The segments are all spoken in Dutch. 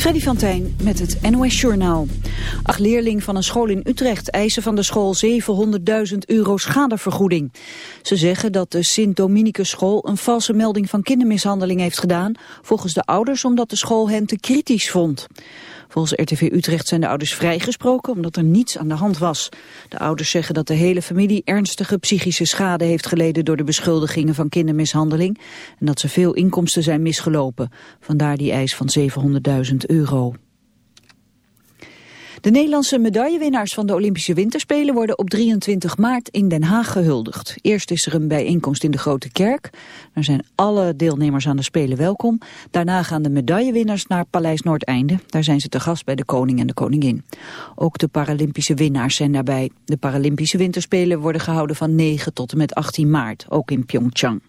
Freddy van Tijn met het NOS-journaal. Acht leerlingen van een school in Utrecht eisen van de school 700.000 euro schadevergoeding. Ze zeggen dat de Sint-Dominicus school een valse melding van kindermishandeling heeft gedaan... volgens de ouders omdat de school hen te kritisch vond. Volgens RTV Utrecht zijn de ouders vrijgesproken omdat er niets aan de hand was. De ouders zeggen dat de hele familie ernstige psychische schade heeft geleden door de beschuldigingen van kindermishandeling en dat ze veel inkomsten zijn misgelopen. Vandaar die eis van 700.000 euro. De Nederlandse medaillewinnaars van de Olympische Winterspelen worden op 23 maart in Den Haag gehuldigd. Eerst is er een bijeenkomst in de Grote Kerk. Daar zijn alle deelnemers aan de Spelen welkom. Daarna gaan de medaillewinnaars naar Paleis Noordeinde. Daar zijn ze te gast bij de koning en de koningin. Ook de Paralympische winnaars zijn daarbij. De Paralympische Winterspelen worden gehouden van 9 tot en met 18 maart, ook in Pyeongchang.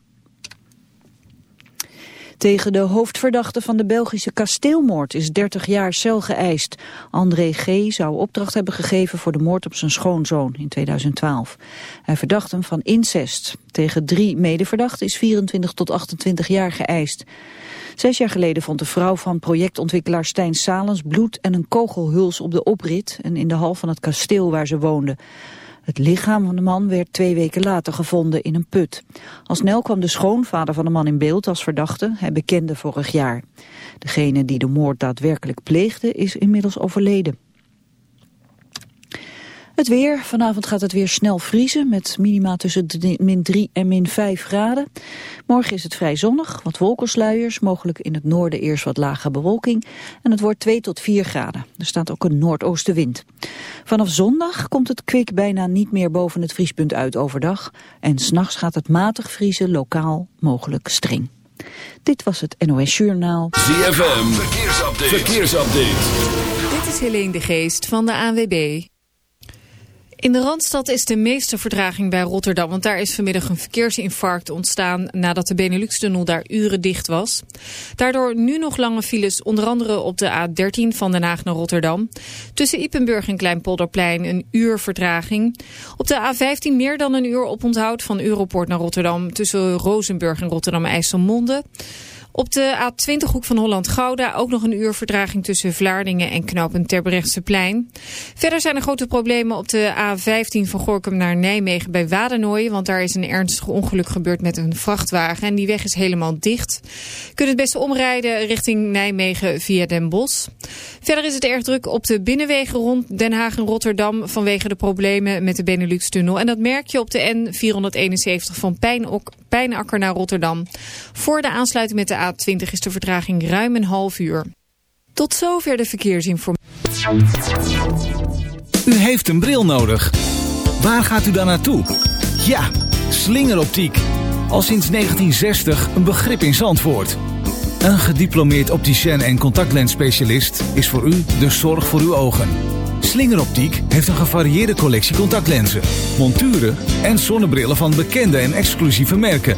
Tegen de hoofdverdachte van de Belgische kasteelmoord is 30 jaar cel geëist. André G. zou opdracht hebben gegeven voor de moord op zijn schoonzoon in 2012. Hij verdacht hem van incest. Tegen drie medeverdachten is 24 tot 28 jaar geëist. Zes jaar geleden vond de vrouw van projectontwikkelaar Stijn Salens bloed en een kogelhuls op de oprit en in de hal van het kasteel waar ze woonde. Het lichaam van de man werd twee weken later gevonden in een put. Al snel kwam de schoonvader van de man in beeld als verdachte. Hij bekende vorig jaar. Degene die de moord daadwerkelijk pleegde is inmiddels overleden. Het weer. Vanavond gaat het weer snel vriezen met minima tussen min 3 en min 5 graden. Morgen is het vrij zonnig, wat wolkensluiers, mogelijk in het noorden eerst wat lage bewolking. En het wordt 2 tot 4 graden. Er staat ook een noordoostenwind. Vanaf zondag komt het kwik bijna niet meer boven het vriespunt uit overdag. En s'nachts gaat het matig vriezen, lokaal mogelijk streng. Dit was het NOS Journaal. ZFM, verkeersupdate. verkeersupdate. Dit is Helene de Geest van de ANWB. In de Randstad is de meeste verdraging bij Rotterdam, want daar is vanmiddag een verkeersinfarct ontstaan nadat de Benelux-tunnel daar uren dicht was. Daardoor nu nog lange files, onder andere op de A13 van Den Haag naar Rotterdam. Tussen Ippenburg en Kleinpolderplein een uur vertraging. Op de A15 meer dan een uur op onthoud van Europoort naar Rotterdam tussen Rozenburg en Rotterdam-IJsselmonde. Op de A20 hoek van Holland-Gouda ook nog een uur verdraging tussen Vlaardingen en knooppunt Terbrechtseplein. Verder zijn er grote problemen op de A15 van Gorkum naar Nijmegen bij Wadenooi. Want daar is een ernstig ongeluk gebeurd met een vrachtwagen en die weg is helemaal dicht. Kunt het beste omrijden richting Nijmegen via Den Bosch. Verder is het erg druk op de binnenwegen rond Den Haag en Rotterdam vanwege de problemen met de Benelux-tunnel. En dat merk je op de N471 van Pijnakker naar Rotterdam. Voor de aansluiting met de A20 is de vertraging ruim een half uur. Tot zover de verkeersinformatie. U heeft een bril nodig. Waar gaat u dan naartoe? Ja, slingeroptiek. Al sinds 1960 een begrip in Zandvoort. Een gediplomeerd opticien en contactlensspecialist is voor u de zorg voor uw ogen. Slingeroptiek heeft een gevarieerde collectie contactlenzen, monturen en zonnebrillen van bekende en exclusieve merken.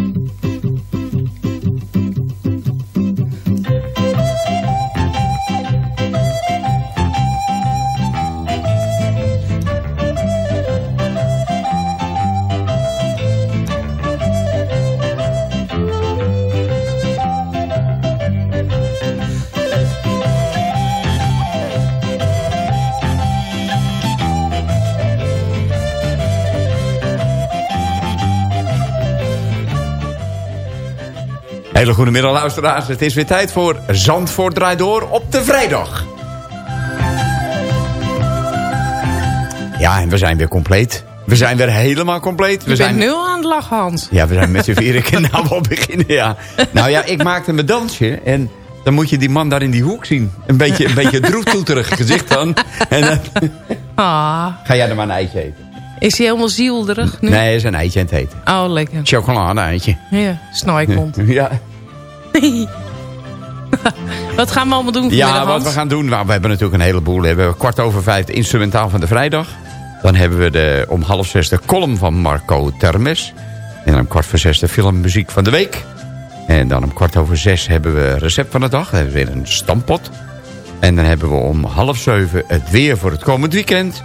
Hele goede middag luisteraars. Het is weer tijd voor Zandvoort draait door op de vrijdag. Ja, en we zijn weer compleet. We zijn weer helemaal compleet. We Je zijn... bent nu al aan het lachen, Hans. Ja, we zijn met z'n vieren kunnen nou wel beginnen, ja. Nou ja, ik maakte mijn dansje en dan moet je die man daar in die hoek zien. Een beetje, een beetje droeftoeterig gezicht dan. En dan Ah, ga jij er maar een eitje eten. is hij helemaal zielderig nu? Nee, hij is een eitje aan het eten. Oh, lekker. Chocolade-eitje. Ja, snaaikont. Ja, wat gaan we allemaal doen vanmiddag, ja wat we gaan doen. Nou, we hebben natuurlijk een heleboel. We hebben kwart over vijf het instrumentaal van de vrijdag. Dan hebben we de, om half zes de column van Marco Termes. En om kwart voor zes de filmmuziek van de week. En dan om kwart over zes hebben we recept van de dag. Dan hebben we weer een stampot. En dan hebben we om half zeven het weer voor het komend weekend.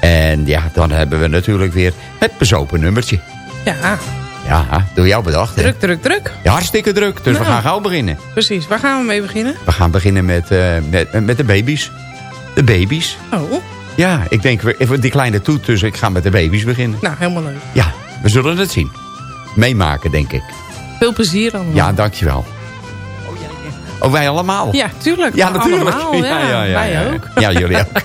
En ja, dan hebben we natuurlijk weer het bezopen nummertje. Ja, Ja, door jou bedacht. hè? druk, druk, druk. Ja, hartstikke druk. Dus we Nou. gaan gauw beginnen. Precies, waar gaan we mee beginnen? We gaan beginnen met, eh, met, met de baby's. De baby's. Oh, Ja, ik denk, we- even die kleine toet, dus ik ga met de baby's beginnen. nou, helemaal leuk. Ja, we zullen het zien. Meemaken, denk ik. Veel plezier allemaal. Ja, dankjewel. Oh, wij allemaal? Ja, tuurlijk. Ja, natuurlijk. Allemaal, ja. Wij ja. ook. Ja, jullie ook.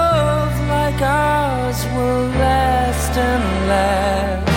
will last and last.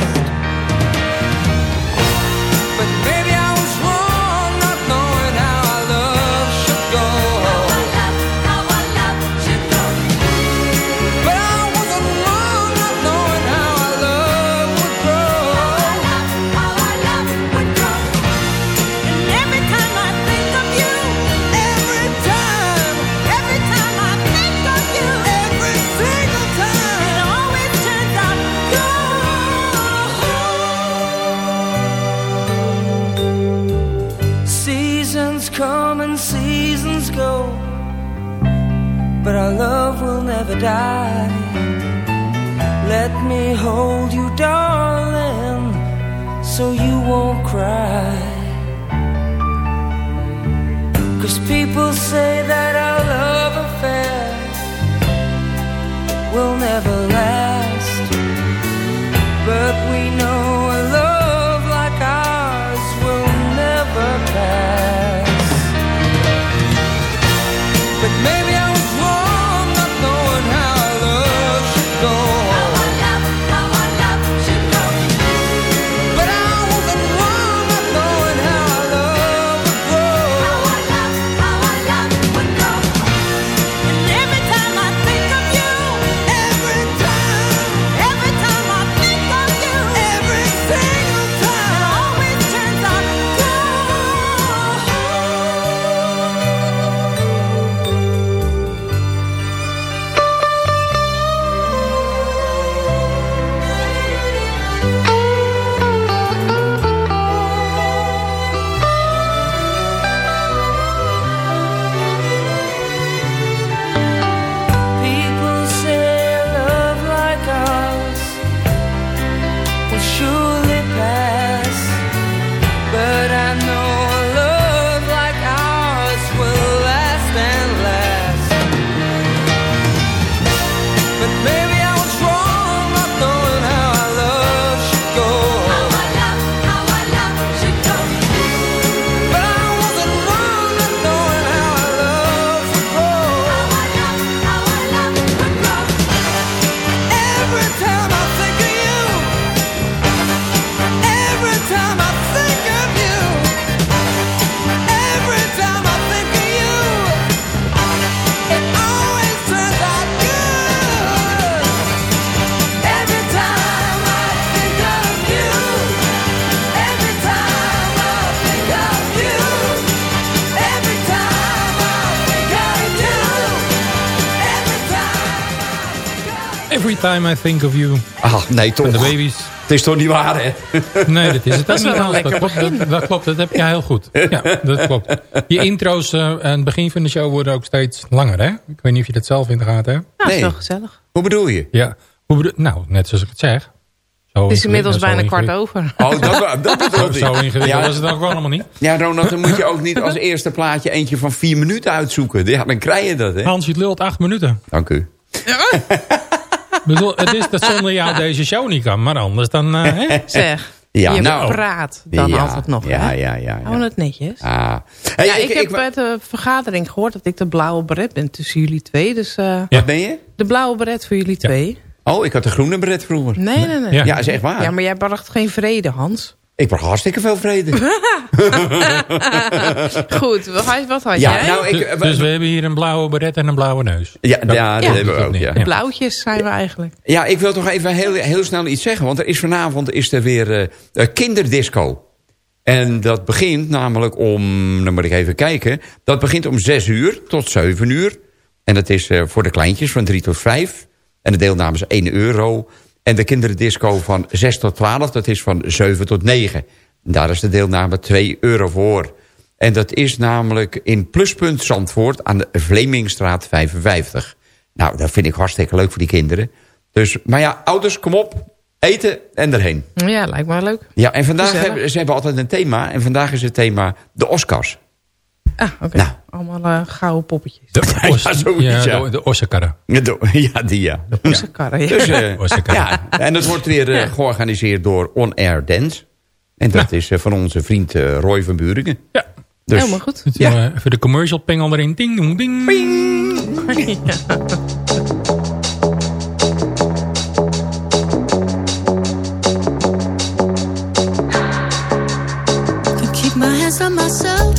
Time I think of you. Ach, nee toch. De baby's. Het is toch niet waar, hè? Nee, dat is het Dat is wel dat, klopt, dat, dat klopt, dat heb je heel goed. Ja, dat klopt. Je intro's eh, aan het begin van de show worden ook steeds langer, hè? Ik weet niet of je dat zelf in de gaten hebt. Nou, dat is Nee. wel gezellig. Hoe bedoel je? Ja. Hoe bedoel, nou, net zoals ik het zeg. Zo Het is inmiddels bijna kwart over. Oh, dat, dat bedoel Zo, ik. zo ingewikkeld Ja. was het ook wel allemaal niet. Ja, Ronald, dan moet je ook niet als eerste plaatje eentje van vier minuten uitzoeken. Ja, dan krijg je dat, hè? Hans, je lult acht minuten. Dank u. Ik bedoel, het is dat zonder jou deze show niet kan, maar anders dan... eh, hè? Zeg, Ja, je nou. praat dan ja, altijd nog, Ja, hè? ja, ja. Hou het netjes. Ah. Hey, ja, ik, heb bij de vergadering gehoord dat ik de blauwe beret ben tussen jullie twee. Dus eh, Wat ben je? de blauwe beret voor jullie twee. Oh, ik had de groene beret vroeger. Nee, nee, nee. Ja. Ja, is echt waar. Ja, maar jij bracht geen vrede, Hans. Ik bracht hartstikke veel vrede. Goed, wat had, wat had Ja, jij? nou, ik, Dus, dus we hebben hier een blauwe beret en een blauwe neus. ja, ja, dat Ja. hebben we ook. Ja. De blauwtjes zijn we eigenlijk. ja, ik wil toch even heel, heel snel iets zeggen. Want er is vanavond is er weer eh, eh, kinderdisco. En dat begint namelijk om, dan moet ik even kijken. Dat begint om 6 uur tot 7 uur. En dat is eh, voor de kleintjes van 3 tot 5. En de deelname is 1 euro. En de kinderdisco van 6 tot 12, dat is van 7 tot 9. Daar is de deelname 2 euro voor. En dat is namelijk in Pluspunt Zandvoort aan de Vlemingstraat 55. Nou, dat vind ik hartstikke leuk voor die kinderen. Dus, maar ja, ouders, kom op. Eten en erheen. Ja, lijkt me leuk. Ja, en vandaag hebben ze hebben altijd een thema. En vandaag is het thema de Oscars. Ah, oké. Nou. Allemaal eh, gouden poppetjes. De, Ja, zoiets, ja. de, de ossenkarren. Ja, de- Ja, die ja. Ossekarren, ja. Dus, eh, Ossekarren. ja. En dat wordt weer eh, georganiseerd door On Air Dance. En dat is eh, van onze vriend eh, Roy van Buringen. Ja. Dus, Helemaal goed. Dus, Ja. even de commercial pingel erin. Ding, ding, ding. Can keep my hands on myself.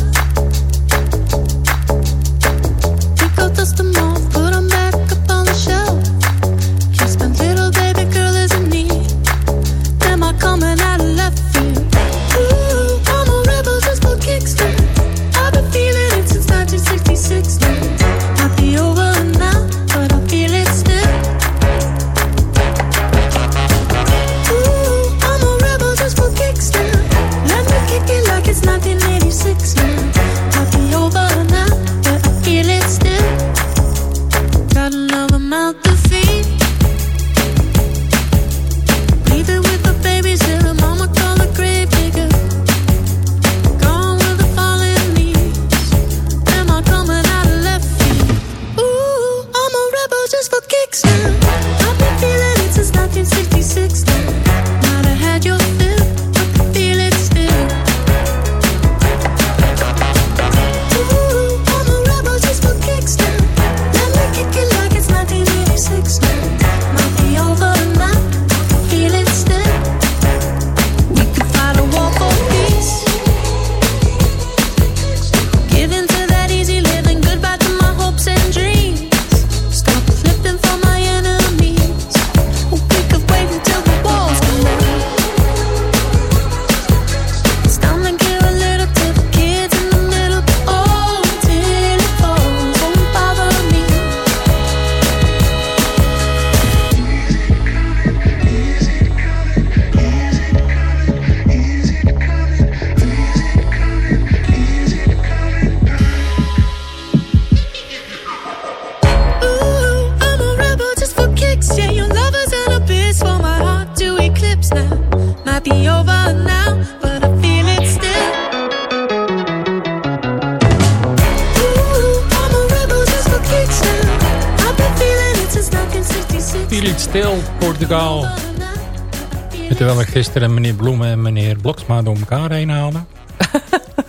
Gisteren meneer Bloemen en meneer Bloksma door elkaar heen haalde.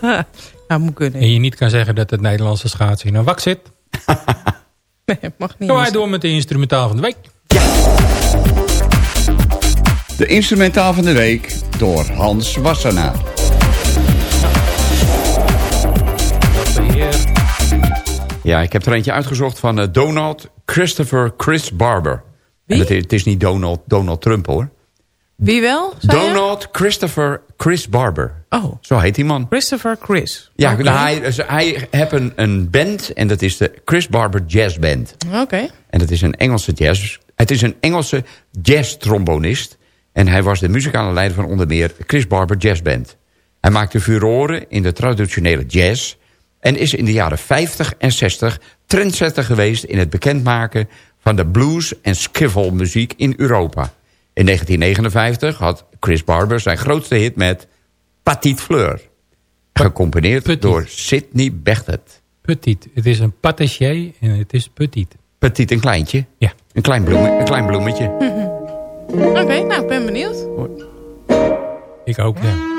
Nou, moet kunnen. En je niet kan zeggen dat het Nederlandse schaatsen in een wak zit. Nee, mag niet. Gaan wij door met de instrumentaal van de week. De instrumentaal van de week door Hans Wassenaar. Ja, ik heb er eentje uitgezocht van eh, Donald Christopher Chris Barber. En het is, het is niet Donald, Donald Trump hoor. Wie wel? je? Donald Christopher Chris Barber. Oh, Zo heet die man. Christopher Chris. Ja, nou, hij, dus hij heeft een, een band en dat is de Chris Barber Jazz Band. Oké. En dat is een Engelse jazz, Het is een Engelse jazz-trombonist... en hij was de muzikale leider van onder meer Chris Barber Jazz Band. Hij maakte furoren in de traditionele jazz... en is in de jaren 50 en 60 trendsetter geweest... in het bekendmaken van de blues- en skiffle-muziek in Europa. In 1959 had Chris Barber zijn grootste hit met Petite Fleur. Gecomponeerd door Sidney Bechet. Petit. Het is een pâtissier en het is petit. Petit, een kleintje? Ja. Een klein, bloem, een klein bloemetje. Oké, nou, ik ben benieuwd. Ik ook, ja.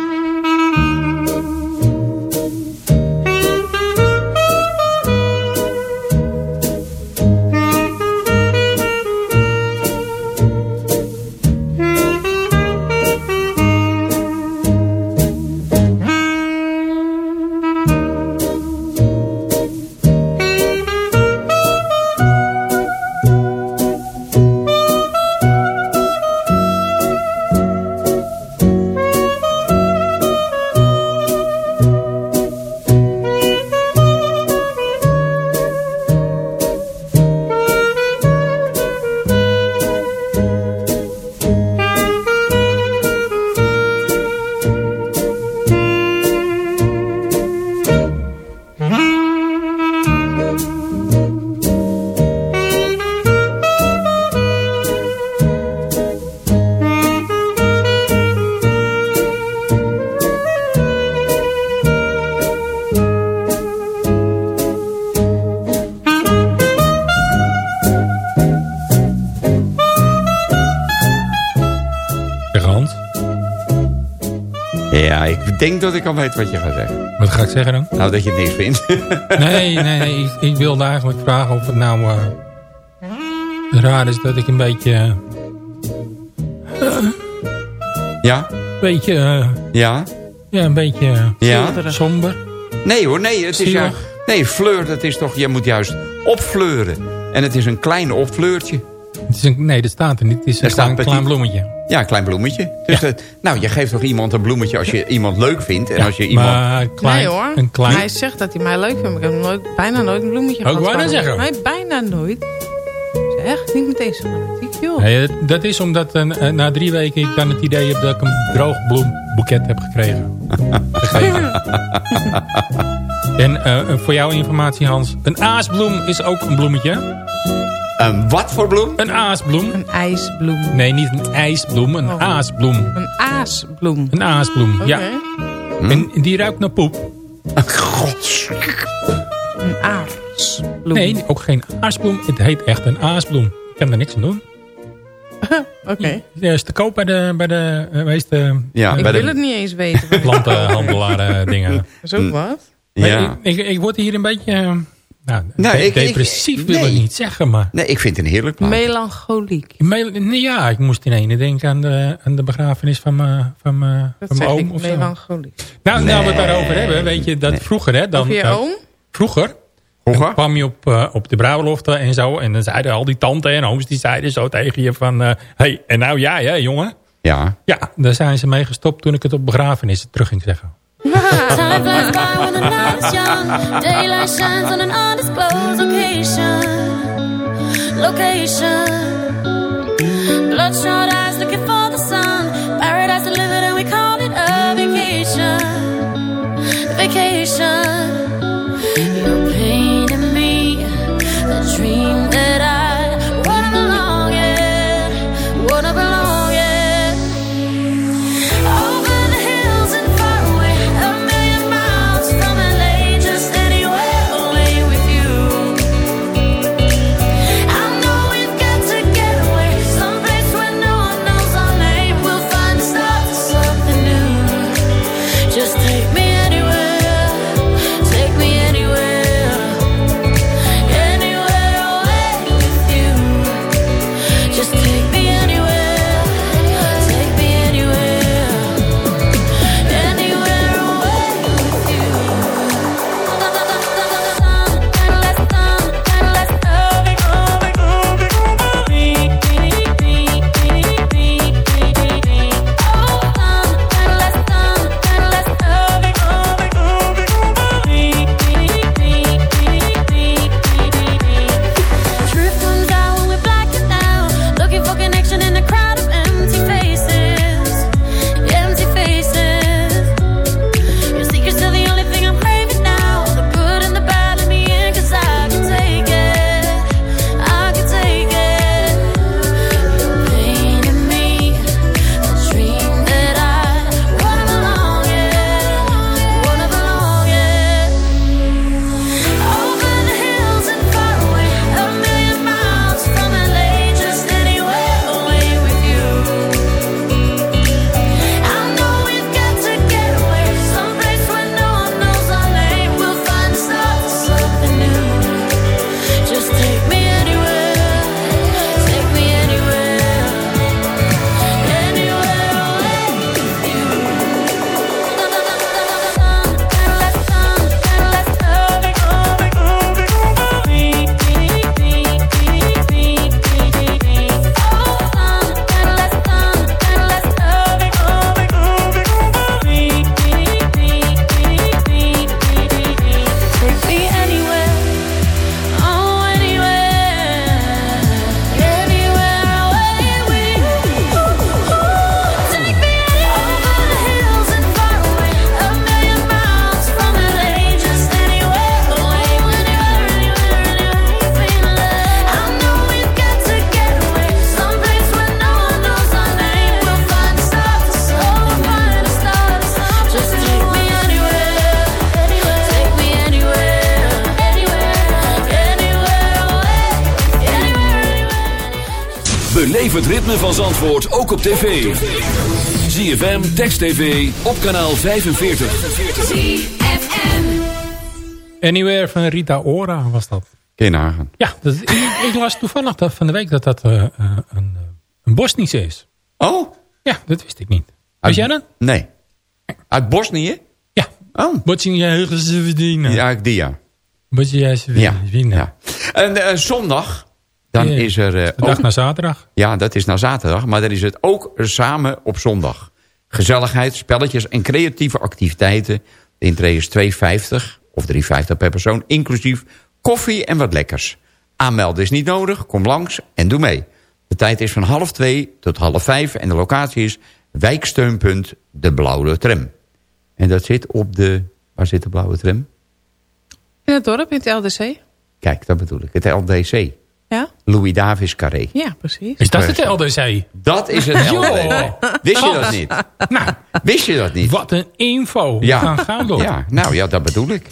Ja, ik denk dat ik al weet wat je gaat zeggen. wat ga ik zeggen dan? Nou, dat je het niks vindt. Nee, nee, nee. Ik, ik wilde eigenlijk vragen of het nou eh, raar is dat ik een beetje... eh, ja? Een beetje... eh, Ja? ja, een beetje Ja? somber. Nee hoor, nee. Het is ja, nee, fleur, dat is toch... Je moet juist opfleuren. En het is een klein opfleurtje. Het is een, nee, dat staat er niet. Het is een klein, bloemetje. Ja, een klein bloemetje. Dus dat, nou, je geeft toch iemand een bloemetje als je iemand leuk vindt. En als je iemand... Maar klein, nee hoor, een klein... hij zegt dat hij mij leuk vindt. Maar ik heb nooit, bijna nooit een bloemetje Ook gehad. van hem. zeggen. Nee, bijna nooit. Zeg, niet meteen zo joh. Nee, dat is omdat eh, na drie weken ik dan het idee heb dat ik een droog bloemboeket heb gekregen. Gegeven. en eh, voor jouw informatie Hans, een aasbloem is ook een bloemetje. Een wat voor bloem? Een aasbloem. Een ijsbloem. Nee, niet een ijsbloem, een Oh. aasbloem. Een aasbloem. Een aasbloem, Oké. ja. En die ruikt naar poep. God. Een aarsbloem. Nee, ook geen aasbloem. Het heet echt een aasbloem. Ik kan er niks aan doen. Oké. Ja, is te koop bij de, bij de eh, meeste Ja, Ik bij wil de... het niet eens weten. plantenhandelaren dingen. Dat is ook wat. Ja. ik, ik, ik word hier een beetje... eh, Nou, Nou, ik- ik- depressief wil nee. ik niet zeggen, maar... Nee, ik vind het een heerlijk plaat. Melancholiek. Mel- nee, ja, ik moest in ene denken aan de, aan de begrafenis van mijn van mijn- oom. Of zo. melancholiek. Nou, nou, we het Nee. daarover hebben, weet je, dat vroeger, hè, dan, je eh, oom? vroeger Vroeger? kwam je op, eh, op de bruiloften en zo, en dan zeiden al die tanten en ooms, die zeiden zo tegen je van, hé, hey, en nou jij, hè, jongen? Ja. Ja, daar zijn ze mee gestopt toen ik het op begrafenissen terug ging zeggen. Time flies by when the night is young. Daylight shines on an undisclosed location. Location. Bloodshot eyes looking for the sun. Paradise delivered and we call it a vacation. Vacation. Ook op tv. ZFM, Text TV, op kanaal 45. ZFM. Anywhere van Rita Ora was dat. Kinhagen. Ja, dat, ik, ik las toevallig dat van de week dat dat eh, eh, een, eh, een Bosnische is. Oh? Ja, dat wist ik niet. Wist jij dat? Nee. Uit Bosnië? Ja. Oh. Bosnië-Herzegovina. Ja, die ja. Bosnië-Herzegovina. Ja. En zondag, dan is er... eh, De dag na zaterdag. Ja, dat is na zaterdag, maar dan is het ook samen op zondag. Gezelligheid, spelletjes en creatieve activiteiten. De intree is 2,50 of 3,50 per persoon, inclusief koffie en wat lekkers. Aanmelden is niet nodig, kom langs en doe mee. De tijd is van half twee tot half vijf en de locatie is wijksteunpunt De Blauwe Tram. En dat zit op de... Waar zit de Blauwe Tram? In het dorp, in het LDC. Kijk, dat bedoel ik. Het LDC. Louis Davis Carré. Ja, precies. Is dat het LDC? Dat is het. LDC. Wist je dat niet? Nou, Wist je dat niet? wat een info. Ja. We gaan gauw door. Ja, nou ja, dat bedoel ik.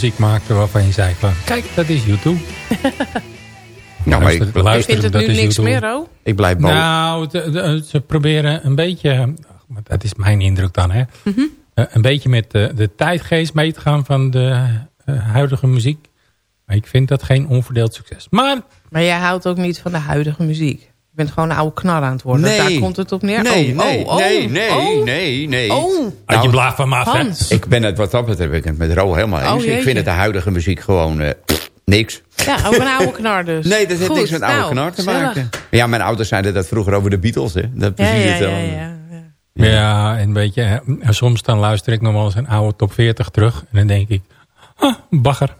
Muziek maakten waarvan je zei van... Kijk, dat is U2. Nou, maar ik, Luister- ik, het nu is niks U2. meer, oh? ik blijf boven. Nou, ze proberen een beetje... maar Dat is mijn indruk dan, hè. Eh, Een beetje met de, de tijdgeest mee te gaan van de eh, huidige muziek. Maar ik vind dat geen onverdeeld succes. Maar Maar jij houdt ook niet van de huidige muziek. Je bent gewoon een oude knar aan het worden. Nee. Daar komt het op neer. nee, oh, nee, oh, oh, nee, nee, oh, nee, nee. Oh, had Nou, je blaaf van? Hans. Ik ben het wat dat betreft ik ben het met Ro helemaal eens. Oh, ik vind het de huidige muziek gewoon eh, niks. Ja, ook een oude knar dus. Nee, dat heeft niks met oude nou, knar te maken. Ja, mijn ouders zeiden dat vroeger over de Beatles. Hè. Dat Ja, precies ja, ja, hetzelfde. ja, ja. Ja, en weet je, eh, soms dan luister ik nog wel eens een oude top 40 terug. En dan denk ik, ah, bagger.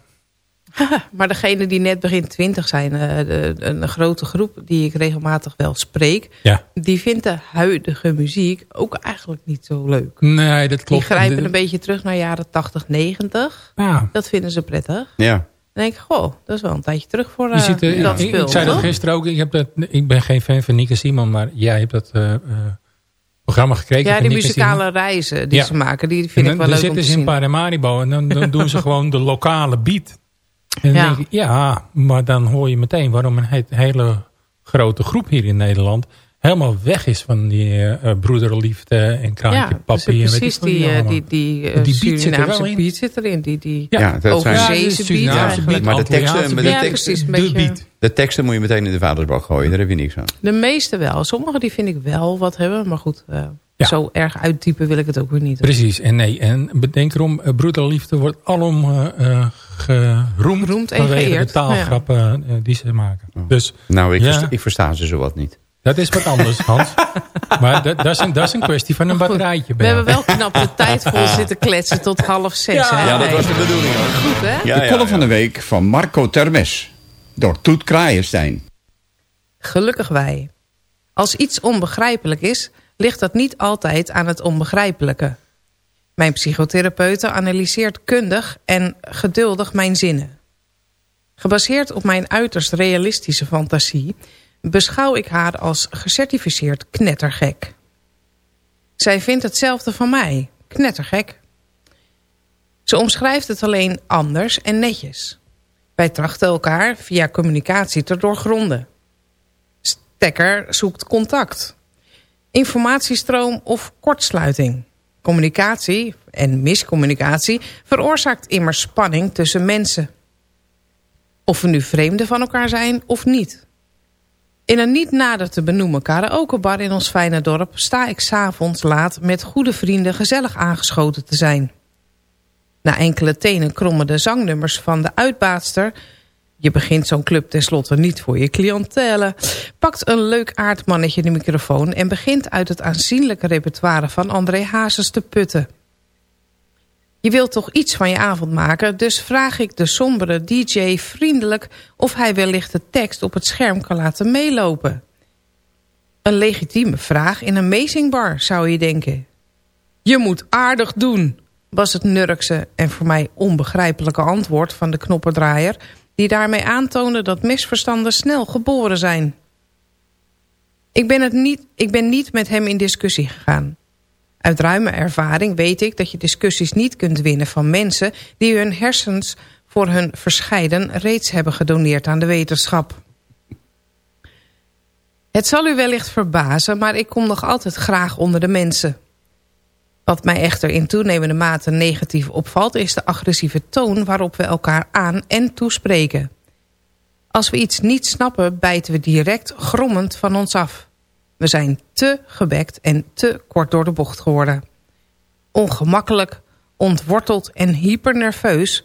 maar degene die net begin twintig zijn, eh, de- een grote groep die ik regelmatig wel spreek, Ja. die vindt de huidige muziek ook eigenlijk niet zo leuk. Nee, dat klopt. Die grijpen een beetje terug naar jaren 80, 90. Ja. Dat vinden ze prettig. Ja. Dan denk ik, goh, dat is wel een tijdje terug voor Je eh, ziet, eh, dat ik, spul. ik zei dat gisteren ook. Ik, heb dat, ik ben geen fan van Nieke Simon, maar jij hebt dat eh, eh, programma gekregen. Ja, van die muzikale reizen die Ja. ze maken, die vind ik dan, wel dan leuk om te zitten ze in. Paramaribo en dan, dan doen ze gewoon de lokale beat. En Ja. denk ik, ja, maar dan hoor je meteen waarom een he- hele grote groep hier in Nederland helemaal weg is van die eh, eh, broederliefde en kraantje Ja, dus papi. en weet precies veel die, niet eh, die, die, eh, Die beat zit er Surinaamse wel in. beat zit erin. Die, die Ja, dat zijn- overzeese Ja, de beat eigenlijk. Maar de teksten, de, Ja, precies. De beetje, beat. de teksten moet je meteen in de vadersbak gooien. Daar heb je niks aan. De meeste wel. Sommige die vind ik wel wat hebben. Maar goed, eh, Ja. zo erg uittypen wil ik het ook weer niet. Precies, en nee, en bedenk erom, eh, broederliefde wordt alom eh, eh, geroemd Geroemd en vanwege geëerd, de taalgrappen eh, die ze maken. Dus Nou, ik, Ja. versta, ik versta ze zowat niet. dat is wat anders, Hans. maar dat, dat, is een, dat is een kwestie van een batterijtje. We hebben wel knap de tijd vol zitten kletsen tot half zes. Ja. hè? Ja, dat was de bedoeling ook. Goed, hè? Ja, de column van de week van Marco Termes. Door Toet Kraaienstein. Gelukkig wij. Als iets onbegrijpelijk is, ligt dat niet altijd aan het onbegrijpelijke. Mijn psychotherapeute analyseert kundig en geduldig mijn zinnen. Gebaseerd op mijn uiterst realistische fantasie... beschouw ik haar als gecertificeerd knettergek. Zij vindt hetzelfde van mij, knettergek. Ze omschrijft het alleen anders en netjes. Wij trachten elkaar via communicatie te doorgronden. Stekker zoekt contact. Informatiestroom of kortsluiting. Communicatie en miscommunicatie veroorzaakt immers spanning tussen mensen. Of we nu vreemden van elkaar zijn of niet. In een niet nader te benoemen karaokebar in ons fijne dorp... sta ik s'avonds laat met goede vrienden gezellig aangeschoten te zijn. Na enkele tenen krommende zangnummers van de uitbaatster... je begint zo'n club tenslotte niet voor je cliëntele... pakt een leuk aardmannetje de microfoon... en begint uit het aanzienlijke repertoire van André Hazes te putten. Je wilt toch iets van je avond maken... dus vraag ik de sombere DJ vriendelijk... of hij wellicht de tekst op het scherm kan laten meelopen. Een legitieme vraag in een amazingbar, zou je denken. Je moet aardig doen, was het nurkse en voor mij onbegrijpelijke antwoord van de knoppendraaier... die daarmee aantoonde dat misverstanden snel geboren zijn. Ik ben, het niet, ik ben niet met hem in discussie gegaan. Uit ruime ervaring weet ik dat je discussies niet kunt winnen van mensen... die hun hersens voor hun verscheiden reeds hebben gedoneerd aan de wetenschap. Het zal u wellicht verbazen, maar ik kom nog altijd graag onder de mensen. Wat mij echter in toenemende mate negatief opvalt... is de agressieve toon waarop we elkaar aan en toespreken. Als we iets niet snappen, bijten we direct grommend van ons af. We zijn te gebekt en te kort door de bocht geworden. Ongemakkelijk, ontworteld en hypernerveus...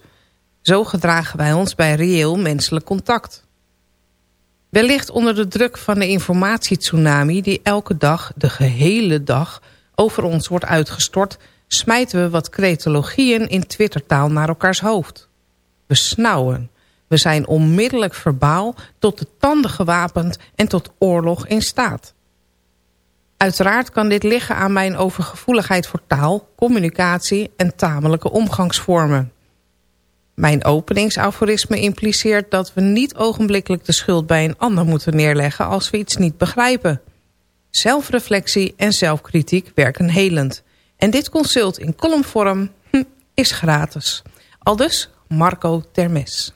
zo gedragen wij ons bij reëel menselijk contact. Wellicht onder de druk van de informatietsunami... die elke dag, de gehele dag, over ons wordt uitgestort... smijten we wat cretologieën in twittertaal naar elkaars hoofd. We snauwen. We zijn onmiddellijk verbaal, tot de tanden gewapend... en tot oorlog in staat. Uiteraard kan dit liggen aan mijn overgevoeligheid voor taal, communicatie en tamelijke omgangsvormen. Mijn openingsaforisme impliceert dat we niet ogenblikkelijk de schuld bij een ander moeten neerleggen als we iets niet begrijpen. Zelfreflectie en zelfkritiek werken helend. En dit consult in columnvorm hm, is gratis. Aldus Marco Termes.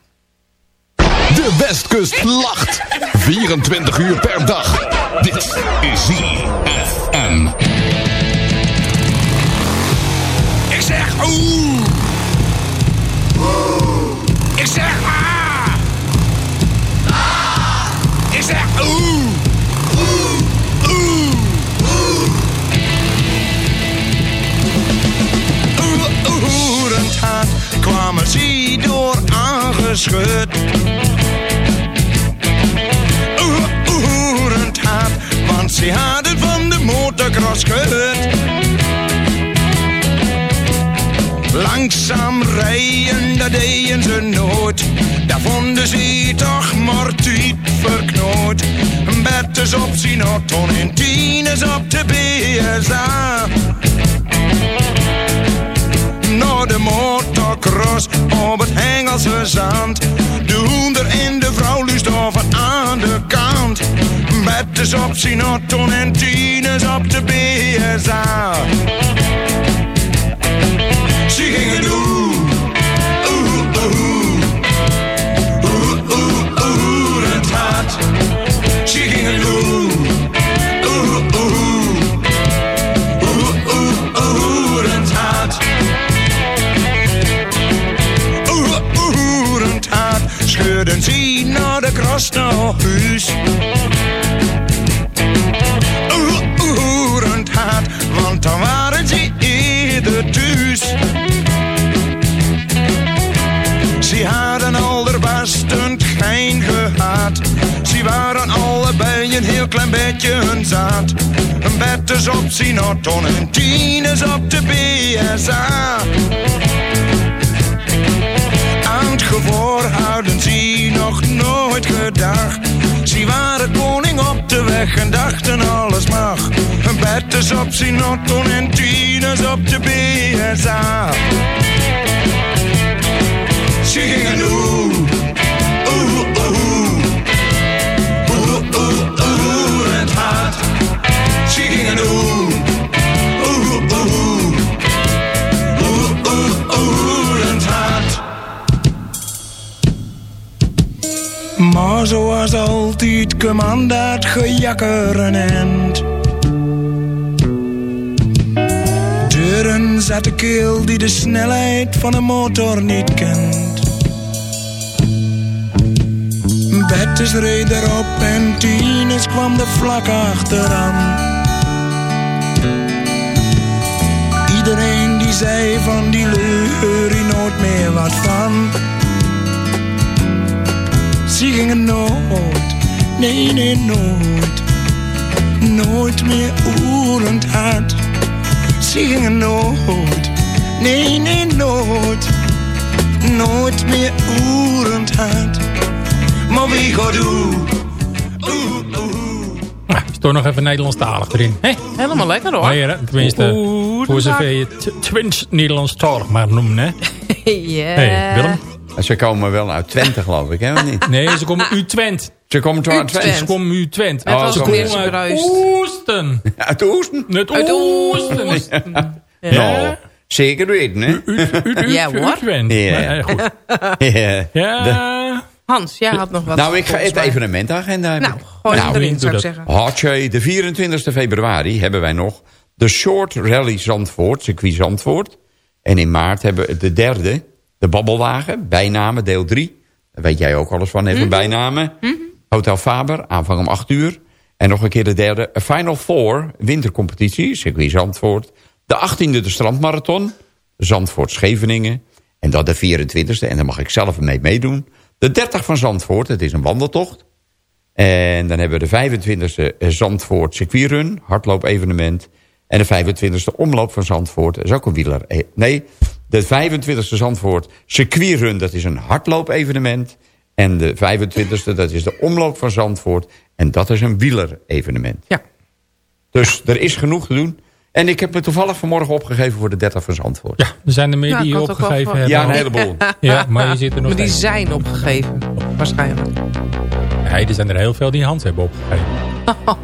De Westkust lacht. 24 uur per dag. Dit is ZFM. Ik zeg oeh. Ik zeg ah. Ik zeg oeh. Kwamen ze door aangeschud. Oerend haat, want ze hadden van de motocross gehoord. Langzaam rijden, dat deden ze nooit. Daar vonden ze toch maar tijd verknoot. Betters op zijn auto en tieners op de BSA. Naar de motocross op het Engelse zand. De hoender en de vrouw over aan de kant. Betters op zijn auto en tieners op de BSA. Ze gingen doen. Kras naar huis. Oeh, oeh, het hart. Want dan waren ze eerder thuis. Ze hadden allerbestend geen gehad. Ze waren allebei een heel klein beetje hun zaad. Een betters op Sinaton en tieners op de BSA. Gevoor hadden ze nog nooit gedacht. Ze waren koning op de weg en dachten alles mag. Een betters op Sinaton en tieners op de BSA. Ze gingen oeh, oeh, oeh. Oeh, oeh, oeh, het hart. Ze gingen oeh, Maar zoals altijd kwam dat gejakker. Deuren zat de keel die de snelheid van een motor niet kent. Bettes reed erop en Tines kwam er vlak achteraan. Iedereen die zei van die leur nooit meer wat van. Ze gingen nooit, nee nee nooit, nooit meer oerend hard. Ze gingen nooit, nee nee nooit, nooit meer oerend hard. Maar wie gaat doen? Nou, is toch nog even Nederlandstalig erin. hè? Helemaal lekker hoor. Maar ja, tenminste, voor zover je twins Nederlandstalig maar noemen, hè? Ja. Hey, Willem? Ze komen wel uit Twente, geloof ik, hè? niet? Nee, ze komen uit Twent. Ze komen uit. Twente? Ze komen uit Twent. Het was ze een komen uit. Oosten. Uit Oosten? Het Uit Oosten. Oosten. Nou, zeker weten, hè? Ja, hoor. Twent. Ja. Maar, goed. Ja. Ja. Hans, jij had nog wat. Nou, ik ga volgens even de mij. evenementagenda hebben. Nou, gooi Nou, erin, zou ik zeggen. Hartje, de 24 februari hebben wij nog de Short Rally Zandvoort, circuit Zandvoort. En in maart hebben we de derde, de Babbelwagen, bijnamen, deel 3. Daar weet jij ook alles van, even Mhm. bijnamen. Hotel Faber, aanvang om 8 uur. En nog een keer de derde, Final Four, wintercompetitie, circuit Zandvoort. De 18e, de Strandmarathon, Zandvoort-Scheveningen. En dat de 24e, en daar mag ik zelf mee meedoen. De 30 van Zandvoort, het is een wandeltocht. En dan hebben we de 25e Zandvoort circuitrun, hardloop-evenement. En de 25e omloop van Zandvoort, is ook een wieler. eh, Nee, de 25e Zandvoort circuitrun, dat is een hardloop-evenement. En de 25e, dat is de omloop van Zandvoort. En dat is een wieler-evenement. Ja. Dus er is genoeg te doen. En ik heb me toevallig vanmorgen opgegeven voor de 30 van Zandvoort. Ja, er zijn er meer Ja, die je wel opgegeven hebben. Ja, een heleboel. Ja, maar je zit er nog Maar die zijn opgegeven, waarschijnlijk. Nee, er zijn er heel veel die Hans hebben opgegeven.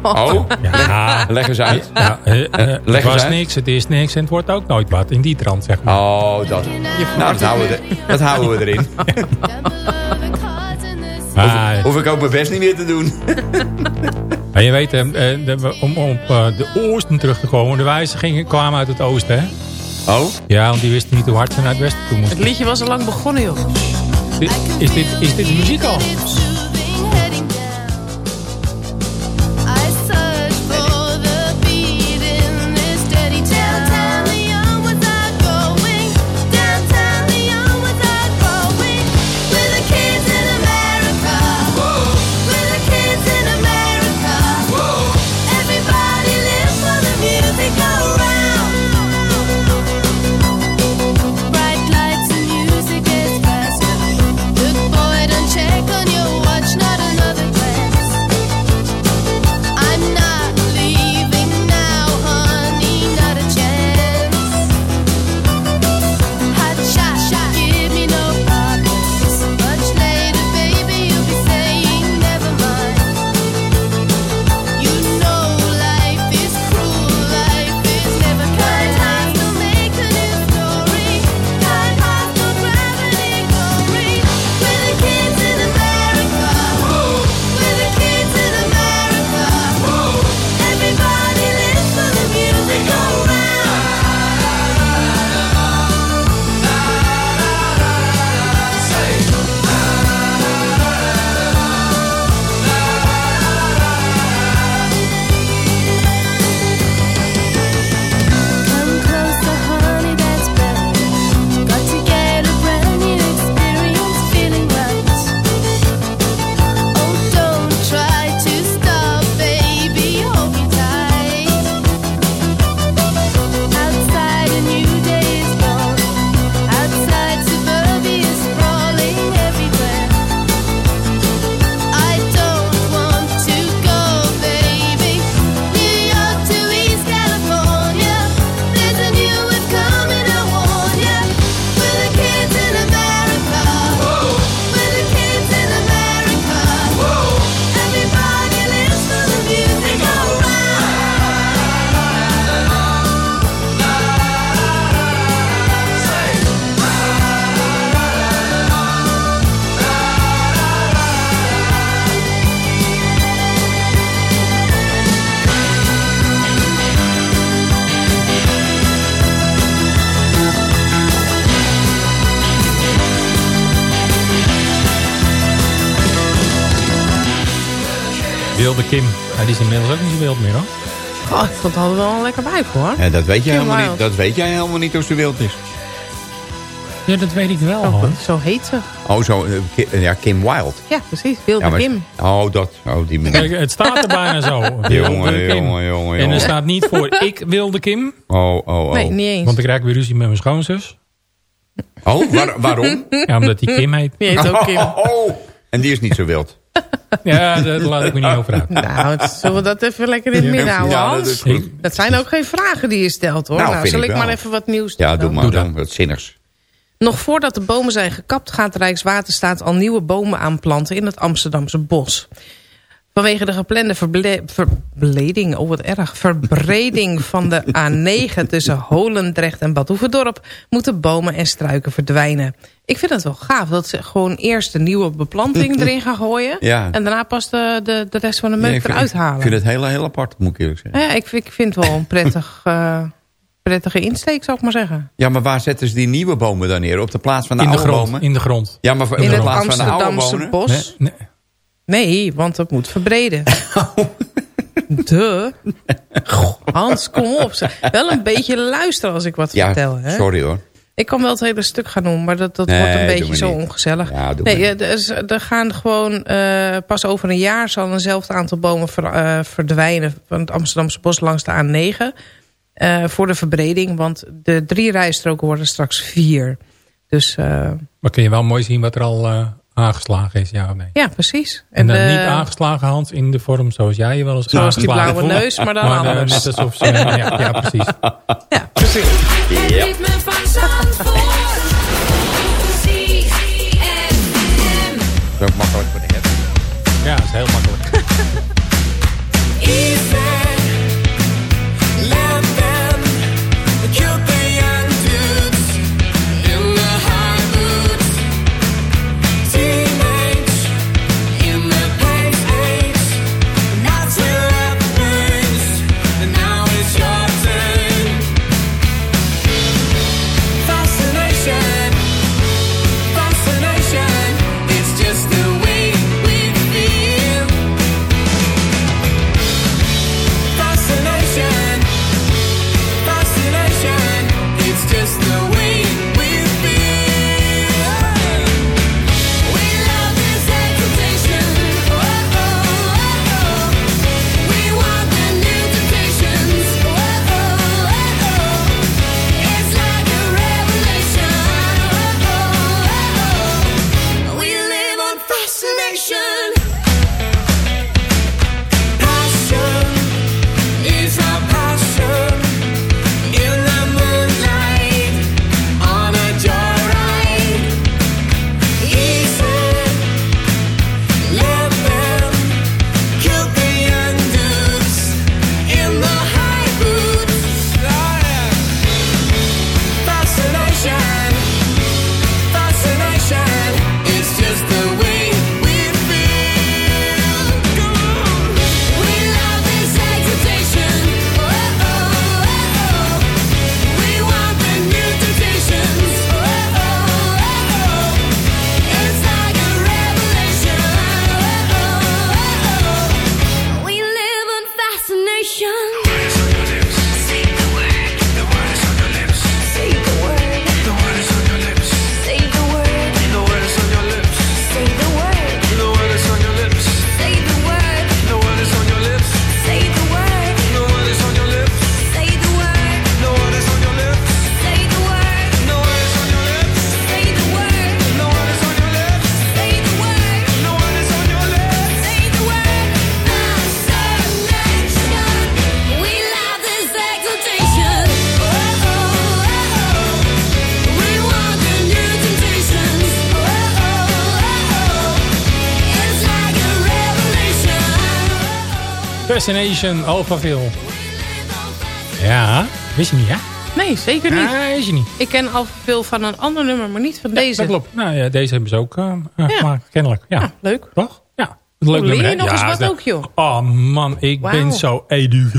Oh, Ja, leg eens uit. ja eh, eh, leg het eens was uit. niks, het is niks en het wordt ook nooit wat. In die trant, zeg maar. Oh, dat. Nou, dat houden, we, er- dat houden we erin. Hoef ik ook mijn best niet meer te doen. maar je weet, eh, eh, de- om op eh, de oosten terug te komen. De wijzigingen kwamen uit het oosten, hè? Oh? Ja, want die wisten niet hoe hard ze naar het westen toe Het moesten. liedje was al lang begonnen, joh. Dit- Is dit, is dit muziek al? Hoor. Ja, dat, weet je Kim helemaal niet, dat weet jij helemaal niet hoe ze wild is. Ja, dat weet ik wel Oh, hoor. zo heet ze. Oh, zo, eh, Ki- ja, Kim Wilde. Ja, precies. Wilde Ja, maar- Kim. Oh, dat. Oh, die Kijk, het staat er bijna zo. Wilde Jongen, Kim. jongen, jongen, En er staat niet voor ik wilde Kim. Oh, oh, oh. Nee, niet eens. Want ik weer ruzie met mijn schoonzus. Oh, waar- waarom? Ja, omdat die Kim heet. Die heet ook Kim. Oh, en die is niet zo wild. Ja, daar laat ik me niet over uit. Nou, het- zullen we dat even lekker in het midden houden, Ja, dat Hans? Dat zijn ook geen vragen die je stelt, hoor. Nou, Nou, zal ik ik, maar even wat nieuws Ja, doen doe dan? maar dan. Wat zinnigs. Nog voordat de bomen zijn gekapt... gaat Rijkswaterstaat al nieuwe bomen aanplanten in het Amsterdamse bos. Vanwege de geplande verble- verbleding, oh wat erg, verbreding van de A9 tussen Holendrecht en Bad moeten bomen en struiken verdwijnen. Ik vind het wel gaaf dat ze gewoon eerst de nieuwe beplanting erin gaan gooien Ja. en daarna pas de, de, de rest van de Ja, meuk vind- eruit halen. Ik vind het heel, heel apart, moet ik eerlijk zeggen. Ja, ik, vind- ik vind het wel een prettig, eh, prettige insteek, zou ik maar zeggen. Ja, maar waar zetten ze die nieuwe bomen dan neer? Op de plaats van de In de oude grond. bomen? In de grond. Ja, maar In de het plaats van de oude Amsterdamse bomen? bos. Nee, Nee, want het moet verbreden. Duh. Goh, Hans, kom op. Wel een beetje luisteren als ik wat Ja, vertel. Hè? sorry hoor. Ik kan wel het hele stuk gaan doen, maar dat, dat Nee, wordt een beetje zo niet. ongezellig. Ja, doe nee, maar eh, er, is- er gaan gewoon eh, pas over een jaar zal eenzelfde aantal bomen ver- eh, verdwijnen van het Amsterdamse bos langs de A9 eh, voor de verbreding, want de drie rijstroken worden straks vier. Dus eh, Maar kun je wel mooi zien wat er al eh, aangeslagen is, ja of nee? ja, precies. En dan de- niet aangeslagen, Hans, in de vorm zoals jij je wel eens Zoals die aangeslagen blauwe voelt. neus, maar dan eh, anders. net alsof ze, ja, ja, precies. Ja, precies. ZFM. Dat is ook makkelijk voor de het. Ja, dat is heel makkelijk. Fascination, Alphaville. Ja, wist je niet, hè? Nee, zeker niet. Ja, wist je niet. Ik ken al veel van een ander nummer, maar niet van deze. Dat klopt. Nou ja, deze hebben ze ook eh, eh, gemaakt, kennelijk. Ja. leuk. Toch? Ja. Leuk Oh, leer je nog eens Ja, wat ook, joh. Oh man, ik ben zo edu.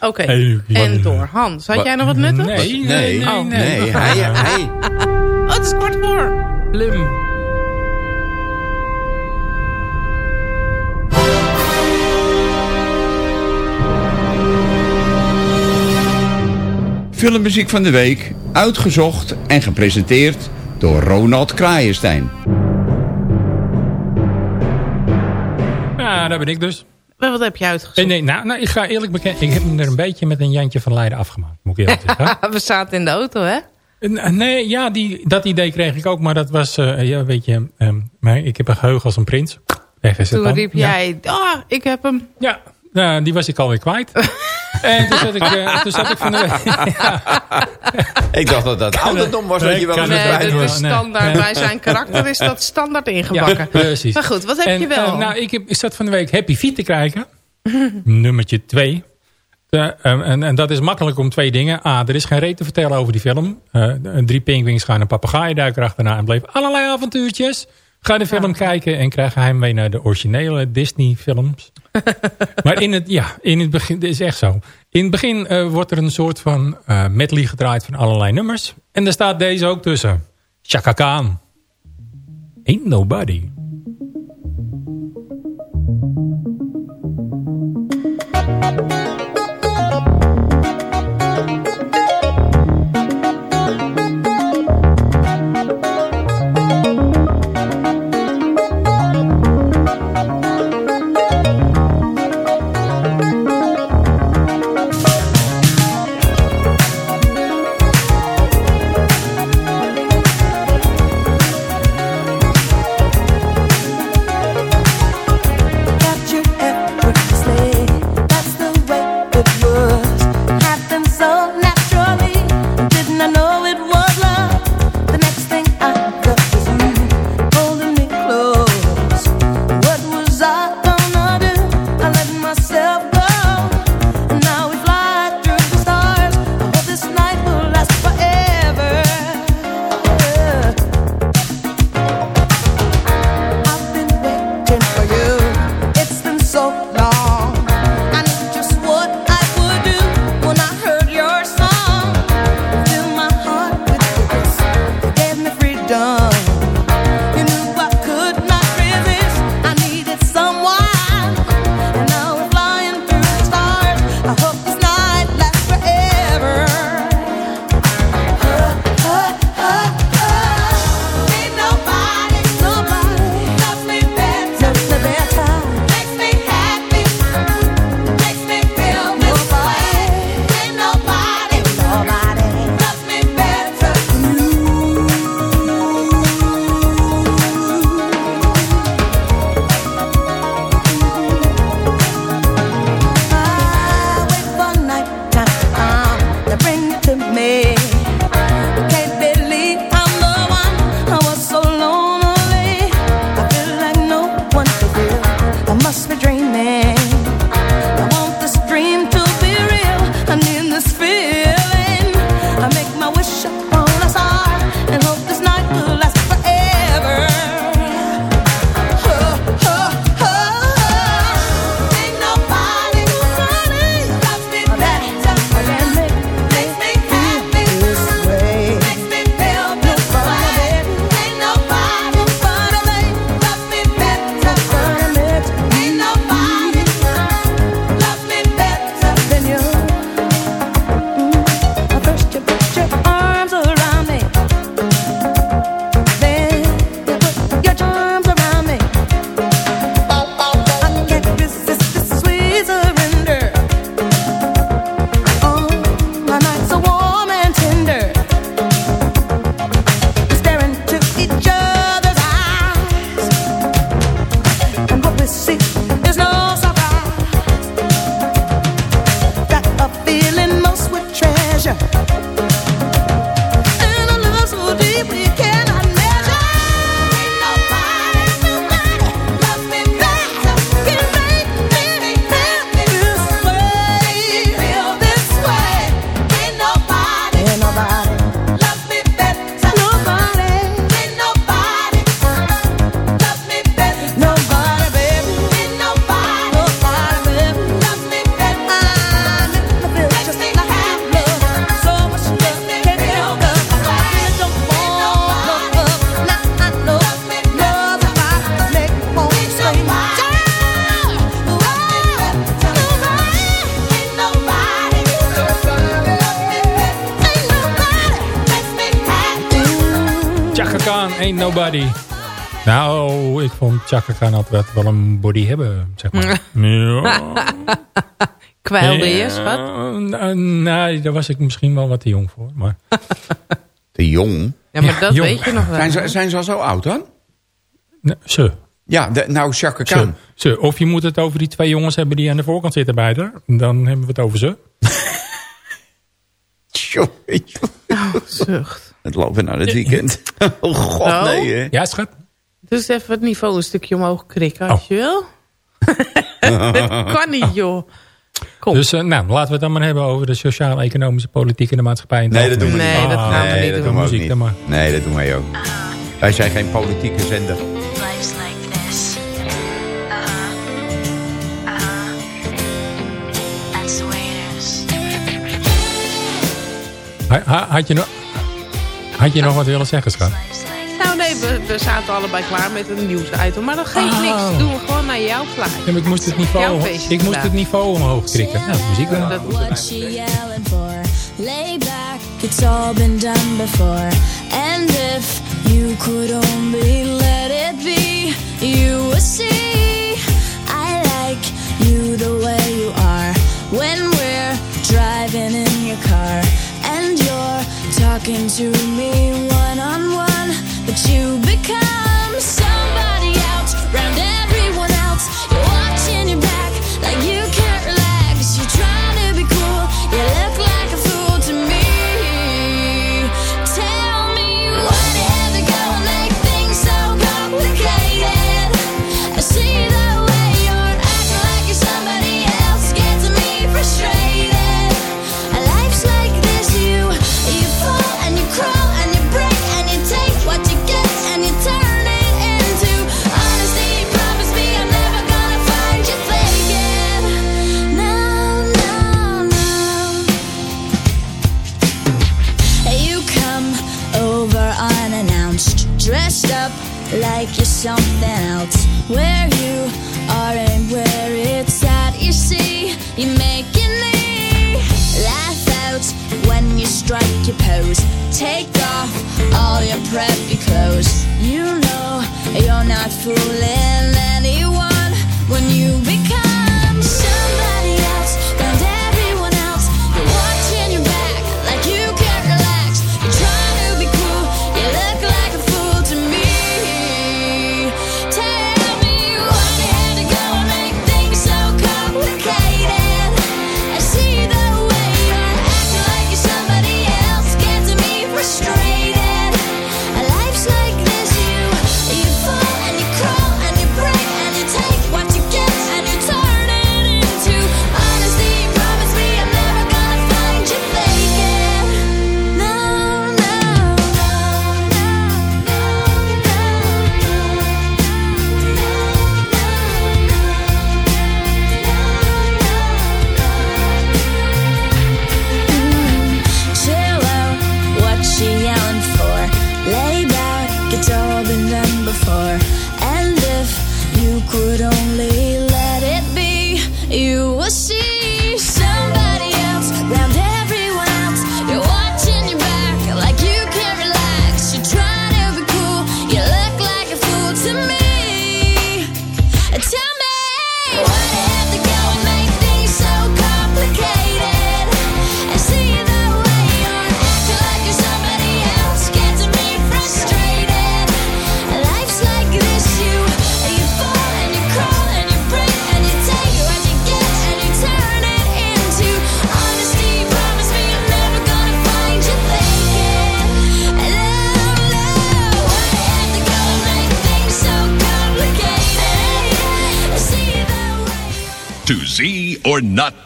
Oké, edu- en door. Hans, had jij nog wat nuttigs? Nee, nee, nee. Nee, nee, nee, hij, hij. Oh, het is kwart voor. Blum. Filmmuziek van de week, uitgezocht en gepresenteerd door Ronald Kraaienstein. Ja, daar ben ik dus. Maar wat heb je uitgezocht? Nee, nee nou, nou, ik ga eerlijk bekennen. Ik heb hem er een beetje met een Jantje van Leiden afgemaakt. Moet ik eerlijk zeggen. We zaten in de auto, hè? Nee, ja, die, dat idee kreeg ik ook. Maar dat was, eh, ja, weet je... ehm, maar ik heb een geheugen als een prins. Weg is het Toen dan. riep Ja. jij, ah, ik heb hem. Ja, nou, die was ik alweer kwijt. en toen zat ik, eh, toen zat ik van de... Ik dacht dat dat ouderdom was dat je wel eens Nee, nee. standaard. Bij zijn karakter is dat standaard ingebakken. Ja, precies. Maar goed, wat heb En, je wel? eh, nou, ik, heb, ik zat van de week Happy Feet te kijken. Nummertje 2. en, en dat is makkelijk om twee dingen. A, er is geen reet te vertellen over die film. Eh, drie pinguïns gaan een papegaaienduiker achterna en bleef allerlei avontuurtjes. Ga de film kijken en krijg heimwee naar de originele Disney films. maar in het, ja, in het begin, is echt zo. In het begin eh, wordt er een soort van uh, medley gedraaid van allerlei nummers. En daar staat deze ook tussen. Chaka Khan. Ain't Nobody. Ain't Nobody. Nou, ik vond Chaka Khan altijd wel een body hebben, zeg maar. ja. Kwijlde je, schat? nou, Nee, daar was ik misschien wel wat te jong voor. Maar Te jong. Ja, maar dat jong. weet je nog wel. Zijn ze, zijn ze al zo oud dan? Nee, ze. Ja, de, nou, Chaka Ze, Khan. ze. Of je moet het over die twee jongens hebben die aan de voorkant zitten bij haar. Dan hebben we het over ze. Tjoh, Oh, zucht. Het lopen naar het weekend. Oh god, Oh? nee hè. Ja, schat? Dus even het niveau een stukje omhoog krikken, als je wil. dat kan niet, joh. Kom. Dus eh, nou, laten we het dan maar hebben over de sociale, economische, politiek en de maatschappij. Nee, dat doen we niet. Nee, dat gaan we nee, niet dat doen. ook muziek niet. dan maar. Nee, dat doen wij ook. Wij zijn geen politieke zender. Life's like this. Uh-huh. Uh-huh. Had je, nog, had je nog wat willen zeggen, schat? Nou nee, we, we zaten allebei klaar met een nieuwsitem. Maar dat geeft Oh. niks. Doen we gewoon naar jouw plaat. Ja, maar ik moest het niveau, Jouw omho- feestje ik moest het niveau omhoog krikken. Nou, muziek dan. Dat What she yelling for? Lay back, it's all been done before. And if you could only let it be, you would see. I like you the way you are. When we're driving in your car, talking to me one on one, but you become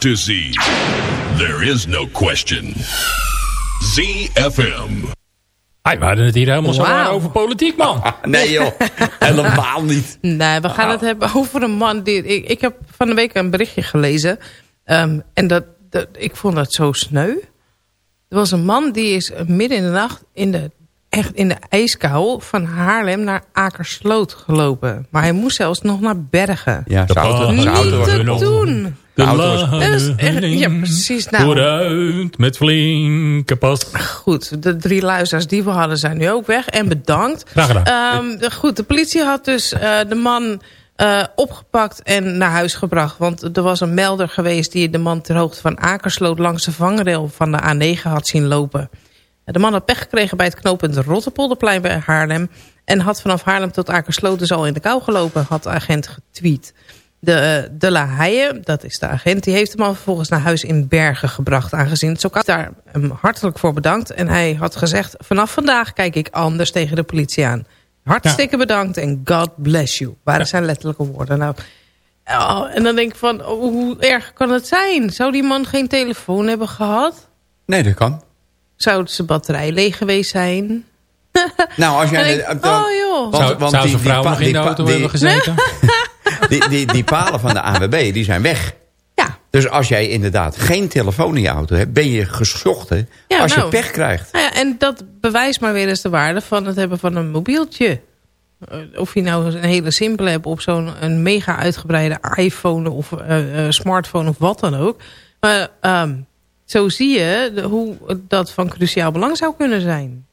to Z? There is no question. ZFM. Hey, we hadden het hier helemaal zo over politiek, man. Nee joh, helemaal niet. Nee, we gaan het hebben over een man. Die, ik, ik heb van de week een berichtje gelezen. Ehm, en dat, dat, ik vond dat zo sneu. Er was een man die is midden in de nacht in de, echt in de ijskou van Haarlem naar Akersloot gelopen. Maar hij moest zelfs nog naar Bergen. Ja, Oh, zijn auto Niet te doen. De auto is echt- ja, precies. Nou. Vooruit met flinke pas. Goed, de drie luisteraars die we hadden zijn nu ook weg. En bedankt. Graag gedaan. Ehm, de- goed, de politie had dus eh, de man eh, opgepakt en naar huis gebracht. Want er was een melder geweest die de man ter hoogte van Akersloot... langs de vangrail van de A9 had zien lopen. De man had pech gekregen bij het knooppunt Rotterpolderplein bij Haarlem... en had vanaf Haarlem tot Akersloot dus al in de kou gelopen, had de agent getweet. De, eh, de La Haye, dat is de agent, die heeft hem al vervolgens naar huis in Bergen gebracht. Aangezien het zo koud daar hem hartelijk voor bedankt. En hij had gezegd, vanaf vandaag kijk ik anders tegen de politie aan. Hartstikke bedankt en God bless you. Waren zijn letterlijke woorden. Nou, oh, en dan denk ik van, oh, hoe erg kan het zijn? Zou die man geen telefoon hebben gehad? Nee, dat kan. Zou zijn batterij leeg geweest zijn? Nou, als jij... Dan- oh joh. want- Zou, want zou die- zijn vrouw die nog in de auto die- hebben gezeten? Die, die, die palen van de ANWB, die zijn weg. Ja. Dus als jij inderdaad geen telefoon in je auto hebt... ben je Ja, als nou. je pech krijgt. Nou ja, en dat bewijst maar weer eens de waarde van het hebben van een mobieltje. Eh, Of je nou een hele simpele hebt op zo'n een mega uitgebreide iPhone of eh, eh, smartphone of wat dan ook. Maar ehm, zo zie je de- hoe dat van cruciaal belang zou kunnen zijn.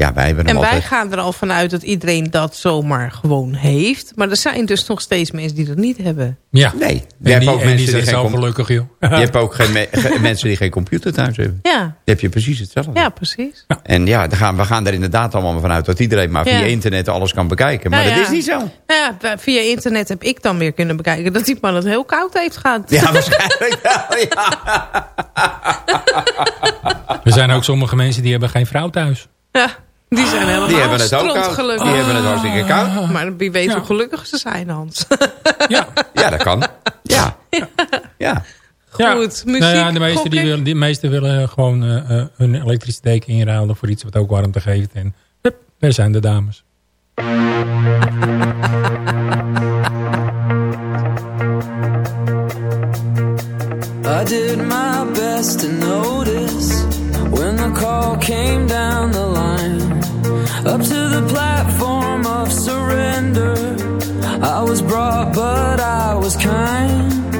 Ja, wij hebben En wij altijd... gaan er al vanuit dat iedereen dat zomaar gewoon heeft. Maar er zijn dus nog steeds mensen die dat niet hebben. Ja. Nee, je En hebt die, ook en die mensen zijn die geen gelukkig, joh. Je hebt ook geen me- ge- mensen die geen computer thuis hebben. Ja, Dan heb je precies hetzelfde. ja precies. En ja, dan gaan, we gaan er inderdaad allemaal vanuit dat iedereen maar Ja. via internet alles kan bekijken. Maar Nou dat ja. is niet zo. Ja, via internet heb ik dan weer kunnen bekijken dat die man het heel koud heeft gehad. Ja, waarschijnlijk wel. Ja. Er zijn ook sommige mensen die hebben geen vrouw thuis. Ja, die zijn helemaal Die hebben het ook koud. strontgelukkig. Die hebben het hartstikke koud. Maar wie weet Ja. hoe gelukkig ze zijn, Hans. Ja. Ja, dat kan. Ja. Ja. Ja. Goed, muziek, Nou ja, de meesten, die willen, die meesten willen gewoon eh, eh, hun elektriciteit inruilen voor iets wat ook warmte geeft. En hup, daar zijn de dames. I did my best to notice when the call came down was kind.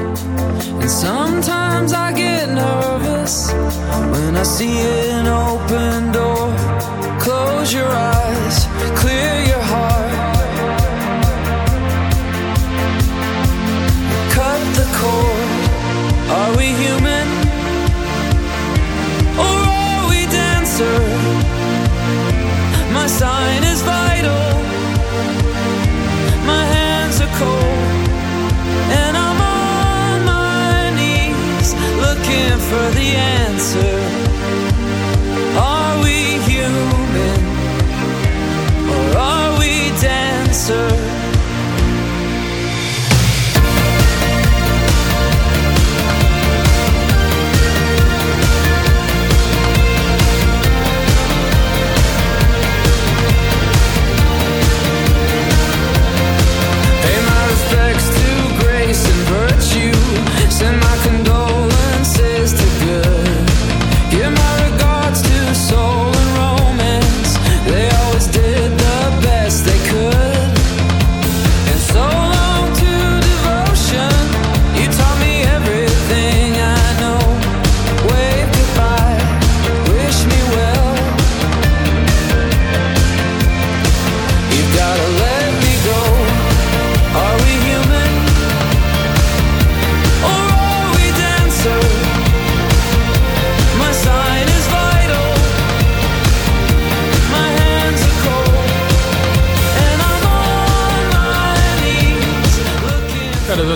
And sometimes I get nervous when I see an open door. Close your eyes, for the answer.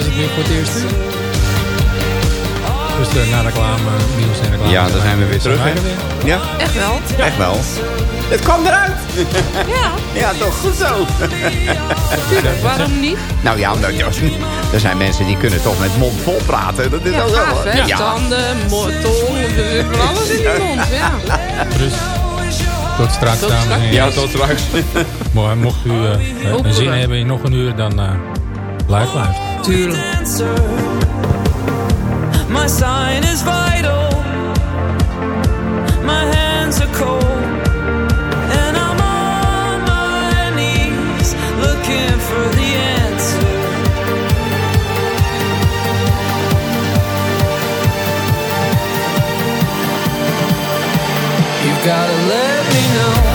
Was het weer voor het eerst. Dus eh, na reclame, nieuws en reclame. Ja, daar zijn we weer terug. Zijn er weer. Ja, Echt wel? echt wel. Het kwam eruit. Ja, Ja, toch goed zo. tuurlijk. Waarom niet? Nou ja, ja, er zijn mensen die kunnen toch met mond vol praten. Dat is Ja, wel zo. gaaf, hoor. hè? Ja. Tanden, mo- tong, zit van alles in die mond. Ja. Dus tot straks, Tot dames en straks. heren. Ja, tot straks. Mocht u eh, een zin hebben in nog een uur, dan eh blijf luisteren. too. Answer. My sign is vital. My hands are cold. And I'm on my knees looking for the answer. You gotta let me know.